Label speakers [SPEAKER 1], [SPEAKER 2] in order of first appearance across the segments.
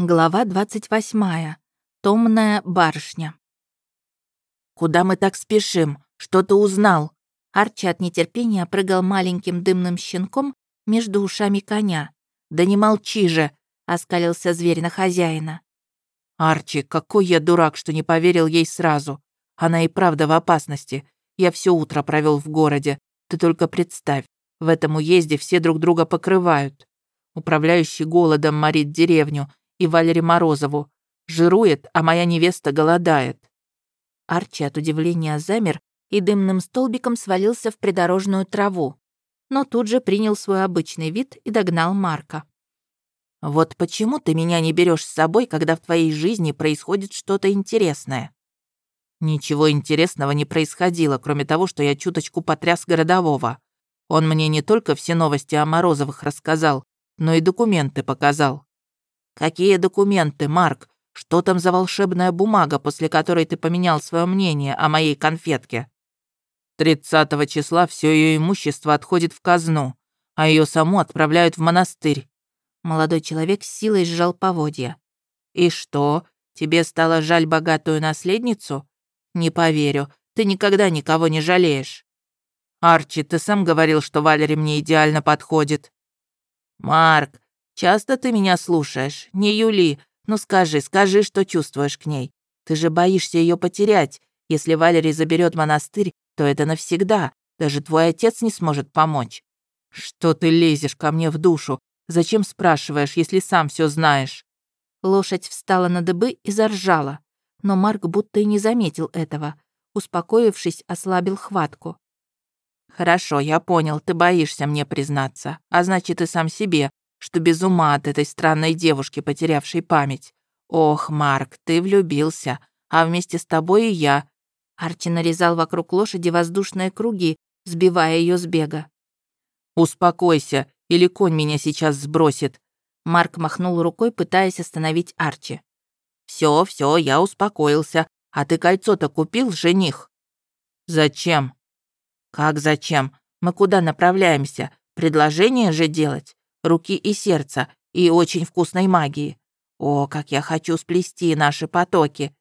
[SPEAKER 1] Глава 28. Томная барышня. «Куда мы так спешим? Что ты узнал?» Арчи от нетерпения прыгал маленьким дымным щенком между ушами коня. «Да не молчи же!» — оскалился зверь на хозяина. «Арчи, какой я дурак, что не поверил ей сразу. Она и правда в опасности. Я все утро провел в городе. Ты только представь, в этом уезде все друг друга покрывают. Управляющий голодом морит деревню, и Валере Морозову. Жирует, а моя невеста голодает». Арчи от удивления замер и дымным столбиком свалился в придорожную траву, но тут же принял свой обычный вид и догнал Марка. «Вот почему ты меня не берешь с собой, когда в твоей жизни происходит что-то интересное?» «Ничего интересного не происходило, кроме того, что я чуточку потряс городового. Он мне не только все новости о Морозовых рассказал, но и документы показал. «Какие документы, Марк? Что там за волшебная бумага, после которой ты поменял свое мнение о моей конфетке?» Тридцатого числа все ее имущество отходит в казну, а ее саму отправляют в монастырь. Молодой человек с силой сжал поводья. «И что, тебе стало жаль богатую наследницу? Не поверю, ты никогда никого не жалеешь. Арчи, ты сам говорил, что Валери мне идеально подходит. Марк, Часто ты меня слушаешь, не Юли. Ну скажи, скажи, что чувствуешь к ней. Ты же боишься ее потерять. Если Валерий заберет монастырь, то это навсегда. Даже твой отец не сможет помочь. Что ты лезешь ко мне в душу? Зачем спрашиваешь, если сам все знаешь? Лошадь встала на дыбы и заржала. Но Марк будто и не заметил этого. Успокоившись, ослабил хватку. «Хорошо, я понял, ты боишься мне признаться. А значит, и сам себе что без ума от этой странной девушки, потерявшей память. Ох, Марк, ты влюбился, а вместе с тобой и я. Арчи нарезал вокруг лошади воздушные круги, сбивая ее с бега. «Успокойся, или конь меня сейчас сбросит». Марк махнул рукой, пытаясь остановить Арчи. Все, все, я успокоился. А ты кольцо-то купил, жених?» «Зачем?» «Как зачем? Мы куда направляемся? Предложение же делать?» Руки и сердца и очень вкусной магии. О, как я хочу сплести наши потоки.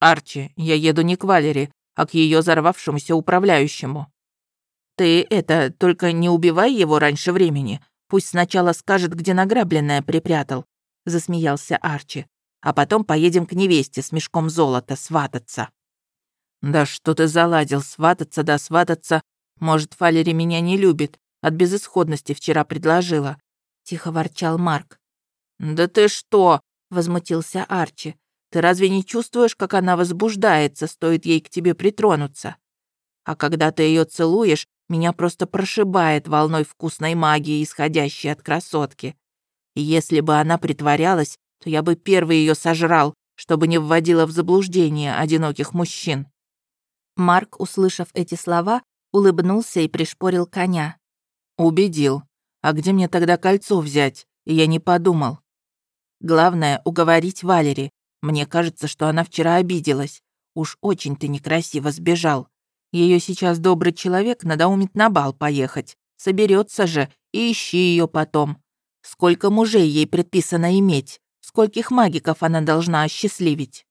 [SPEAKER 1] Арчи, я еду не к Валере, а к ее взорвавшемуся управляющему. Ты это, только не убивай его раньше времени. Пусть сначала скажет, где награбленное припрятал, засмеялся Арчи. А потом поедем к невесте с мешком золота свататься. Да что ты заладил, свататься да свататься. Может, Валери меня не любит, от безысходности вчера предложила», — тихо ворчал Марк. «Да ты что?» — возмутился Арчи. «Ты разве не чувствуешь, как она возбуждается, стоит ей к тебе притронуться? А когда ты ее целуешь, меня просто прошибает волной вкусной магии, исходящей от красотки. И если бы она притворялась, то я бы первый ее сожрал, чтобы не вводила в заблуждение одиноких мужчин». Марк, услышав эти слова, улыбнулся и пришпорил коня. «Убедил. А где мне тогда кольцо взять? Я не подумал. Главное — уговорить Валери. Мне кажется, что она вчера обиделась. Уж очень ты некрасиво сбежал. Ее сейчас добрый человек надоумит на бал поехать. Соберется же и ищи ее потом. Сколько мужей ей предписано иметь? Скольких магиков она должна осчастливить?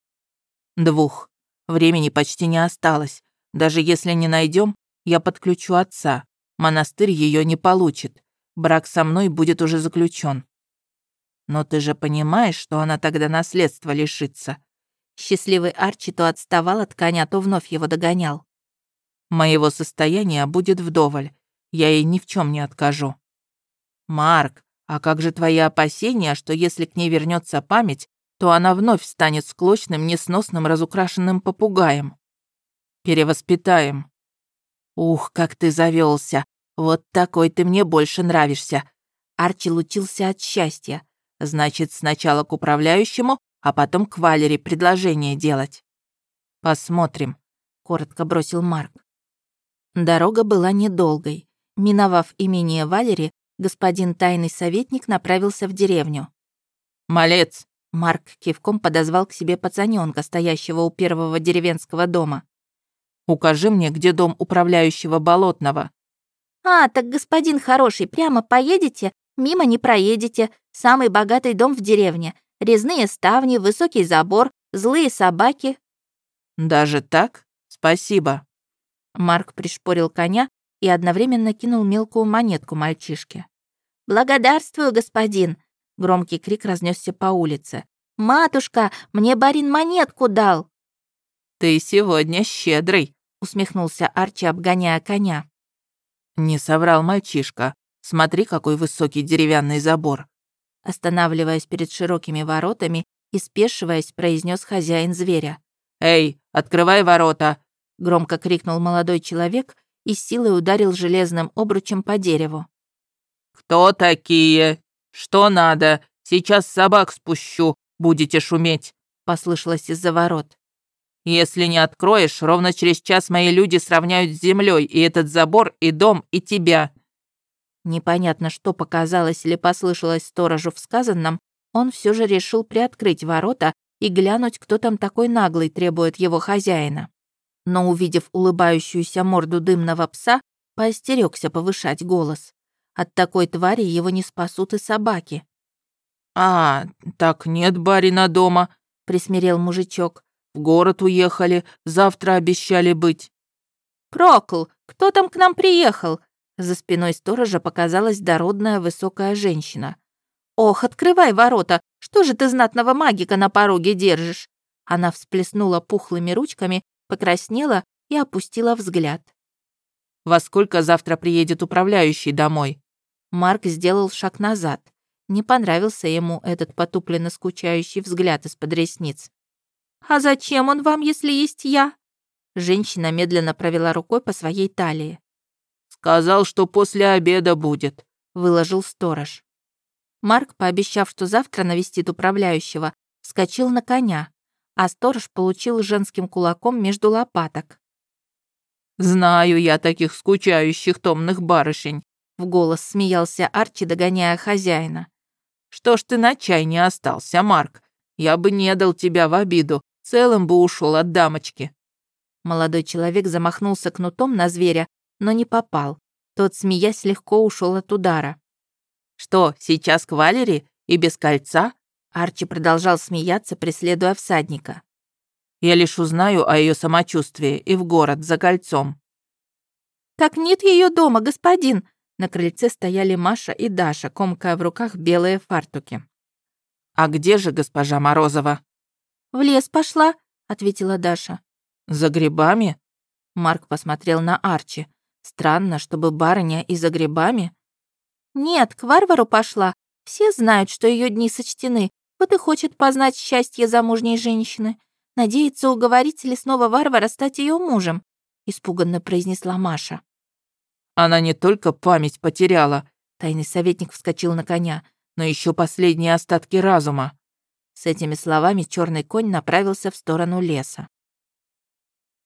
[SPEAKER 1] Двух. Времени почти не осталось. Даже если не найдем, я подключу отца. Монастырь ее не получит. Брак со мной будет уже заключен. Но ты же понимаешь, что она тогда наследства лишится. Счастливый Арчи то отставал от коня, то вновь его догонял. Моего состояния будет вдоволь. Я ей ни в чем не откажу. Марк, а как же твои опасения, что если к ней вернется память, то она вновь станет склочным, несносным, разукрашенным попугаем? Перевоспитаем. «Ух, как ты завелся! Вот такой ты мне больше нравишься!» Арчи лучился от счастья. «Значит, сначала к управляющему, а потом к Валере предложение делать». «Посмотрим», — коротко бросил Марк. Дорога была недолгой. Миновав имение Валери, господин тайный советник направился в деревню. «Малец!» Марк кивком подозвал к себе пацанёнка, стоящего у первого деревенского дома. Укажи мне, где дом управляющего Болотного». «А, так, господин хороший, прямо поедете? Мимо не проедете. Самый богатый дом в деревне. Резные ставни, высокий забор, злые собаки».
[SPEAKER 2] «Даже так? Спасибо».
[SPEAKER 1] Марк пришпорил коня и одновременно кинул мелкую монетку мальчишке. «Благодарствую, господин!» Громкий крик разнесся по улице. «Матушка, мне барин монетку дал!»
[SPEAKER 2] «Ты сегодня щедрый!»
[SPEAKER 1] усмехнулся Арчи, обгоняя коня.
[SPEAKER 2] «Не соврал мальчишка. Смотри, какой высокий деревянный забор!»
[SPEAKER 1] Останавливаясь перед широкими воротами и спешиваясь, произнес хозяин зверя.
[SPEAKER 2] «Эй, открывай ворота!»
[SPEAKER 1] Громко крикнул молодой человек и силой ударил железным обручем по дереву.
[SPEAKER 2] «Кто такие? Что надо? Сейчас собак спущу, будете шуметь!» послышалось из-за ворот. «Если не откроешь, ровно через час мои люди сравняют с землей и этот забор, и дом, и тебя!»
[SPEAKER 1] Непонятно, что показалось или послышалось сторожу в сказанном, он все же решил приоткрыть ворота и глянуть, кто там такой наглый требует его хозяина. Но, увидев улыбающуюся морду дымного пса, поостерегся повышать голос. От такой твари его не спасут и собаки.
[SPEAKER 2] «А, так нет барина дома», — присмирел мужичок. «В город уехали, завтра обещали быть».
[SPEAKER 1] «Прокл, кто там к нам приехал?» За спиной сторожа показалась дородная высокая женщина. «Ох, открывай ворота! Что же ты знатного магика на пороге держишь?» Она всплеснула пухлыми ручками, покраснела и опустила взгляд.
[SPEAKER 2] «Во сколько завтра приедет управляющий домой?»
[SPEAKER 1] Марк сделал шаг назад. Не понравился ему этот потупленно скучающий взгляд из-под ресниц. «А зачем он вам, если есть я?» Женщина медленно провела рукой по своей талии.
[SPEAKER 2] «Сказал, что после обеда будет», — выложил сторож.
[SPEAKER 1] Марк, пообещав, что завтра навестит управляющего, вскочил на коня, а сторож получил женским кулаком между лопаток.
[SPEAKER 2] «Знаю я таких скучающих томных барышень», — в голос смеялся Арчи, догоняя хозяина. «Что ж ты на чай не остался, Марк? Я бы не дал тебя в обиду, целым бы ушел от дамочки».
[SPEAKER 1] Молодой человек замахнулся кнутом на зверя, но не попал. Тот, смеясь, легко ушел от удара.
[SPEAKER 2] «Что, сейчас к Валери? И без кольца?»
[SPEAKER 1] Арчи продолжал смеяться, преследуя всадника.
[SPEAKER 2] «Я лишь узнаю о ее самочувствии и в город за кольцом».
[SPEAKER 1] «Так нет ее дома, господин!» На крыльце стояли Маша и Даша, комкая в руках белые фартуки.
[SPEAKER 2] «А где же госпожа Морозова?»
[SPEAKER 1] «В лес пошла», — ответила Даша.
[SPEAKER 2] «За грибами?»
[SPEAKER 1] Марк посмотрел на Арчи. Странно, чтобы барыня и за грибами. Нет, к варвару пошла. Все знают, что ее дни сочтены. Вот и хочет познать счастье замужней женщины. Надеется уговорить лесного варвара стать ее мужем, испуганно произнесла Маша.
[SPEAKER 2] Она не только память потеряла, тайный советник вскочил на коня, но еще последние остатки разума.
[SPEAKER 1] С этими словами черный конь направился в сторону леса.